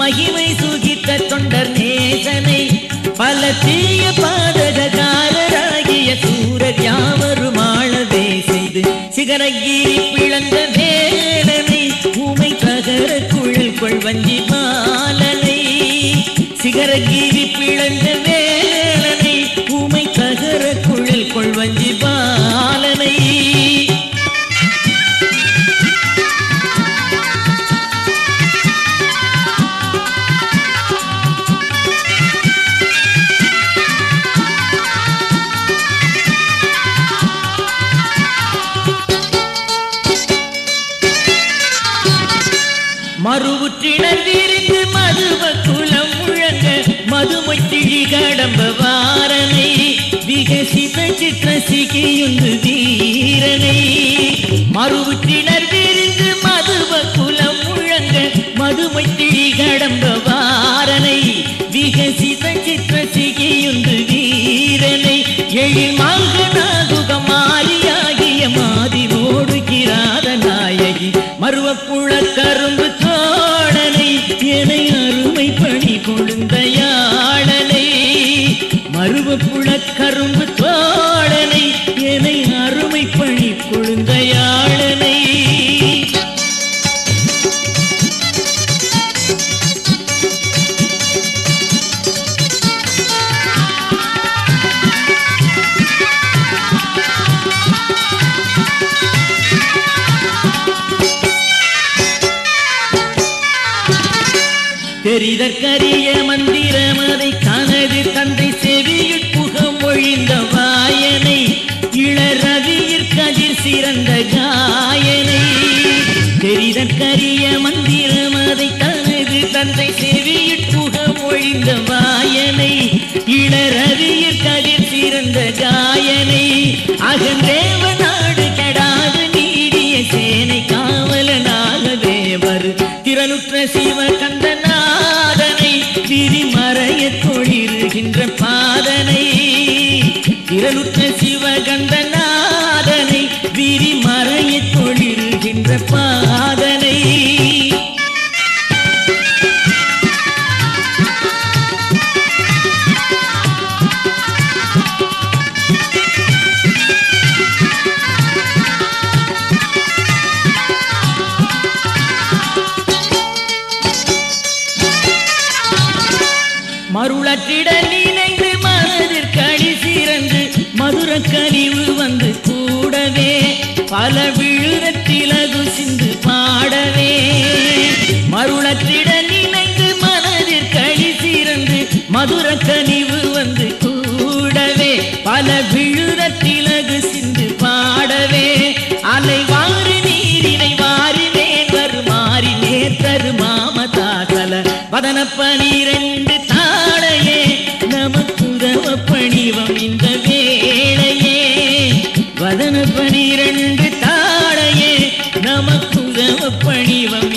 மகிமை சுகித்த தொண்டர் நேசனை பல தீய பாதகாரராகிய சூரர் யாவரும் ஆளவே செய்து சிகரகிரி பிளந்த வேலனை உமை தகர குழல் கொள்வஞ்சி மாலனை சிகரகிரி பிளந்த வேலை மறுவுற்றினர் விரிந்து மதுவ குலம் முழங்க மதுமை திழி கடம்ப வாரனை விகசித சித்திர சிகியுந்து வீரனை. மறுவுற்றினர் விரிந்து மதுவ குலம் முழங்க மதுமை திழி கடம்ப வாரனை விகசித சித்திர சிகியுந்து வீரனை. எழில் மாங்கனாகுக மாறியாகிய மாதி ஓடுகிறாத நாயகி. மருவப்புழ கரும்பு தோழனை எனை அருமை பணி கொழுந்தையாளனை. தெரிதற்கரிய மந்திரமதை சிறந்த வாயனை இளரவியிற் கதிர் சிறந்த காயனை அகந்தேவ நாடு கெடாது நீடிய சேனை காவலனாக தேவர் திரளுற்ற சிவ கந்தநாதனை திரிமறைய தொழிருகின்ற பாதனை. திரளுற்ற சிவ கந்தநாதனை விரிமறைய தொழிருகின்ற பாதனை மருளற்றிட நினைந்து மனதிற் களி சிறந்து மதுர கனிவு வந்து கூடவே பல விழுதத்திலகு சிந்து பாடவே. மருளற்றிட நினைந்து மனதில் களி சிறந்து மதுர கனிவு வந்து கூடவே பல விழுதத்திலகு சிந்து பாடவே. அலை வாரி நீரினை வாரி மேல் வருமாறி நேர் தருமாமதாசல பனிரெண்டு தாளையே நமக்குதவ பணிவம்